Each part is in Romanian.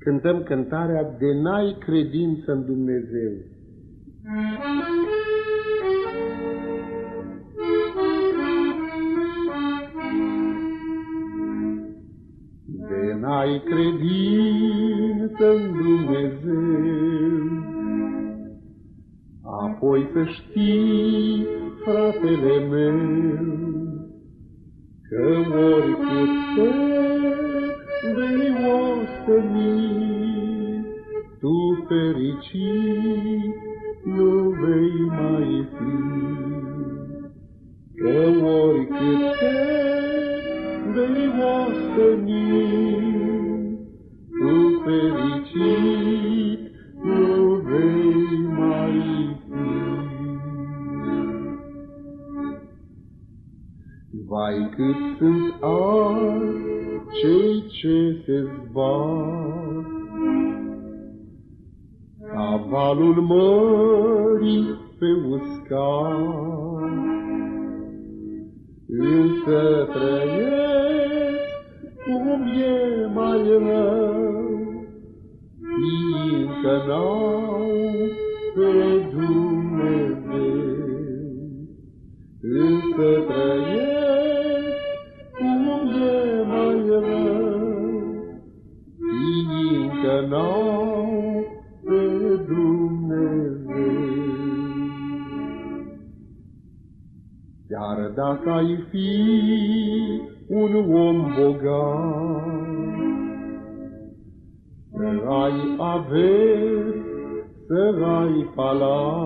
cântăm cântarea De n-ai credință în Dumnezeu. De n-ai credință în Dumnezeu, Apoi să știi, fratele meu, Că oricât te vei osteni, Tu fericit nu vei mai fi. Că oricât te vei osteni, Vai cât sunt azi cei ce se zbat, Ca valul mării pe uscat, Însă trăiesc cum e mai rău, Fiindcă n-au pe Dumnezeu. Însă trăiesc Fiindcă n-au pe Dumnezeu. Chiar dacă ai fi un om bogat, Să ai averi, să ai palat,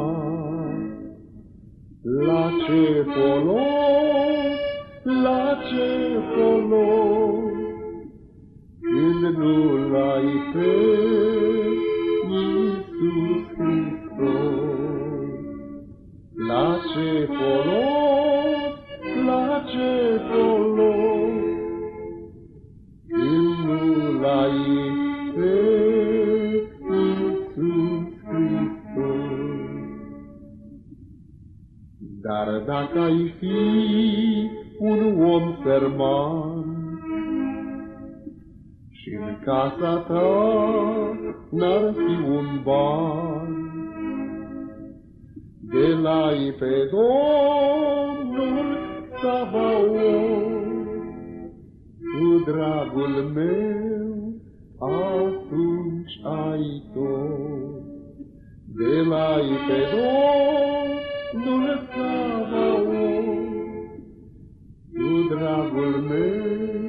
La ce folos, la ce folos, Iisus Hristos. La ce folos, la ce folos, Când nu l-ai pe Iisus Hristos. Dar dacă ai fi un om sărman și în casa ta n-ar fi un ban, de la pe Domnul Savaot, cu dragul meu atunci ai tot. De la pe Domnul Savaot, cu dragul meu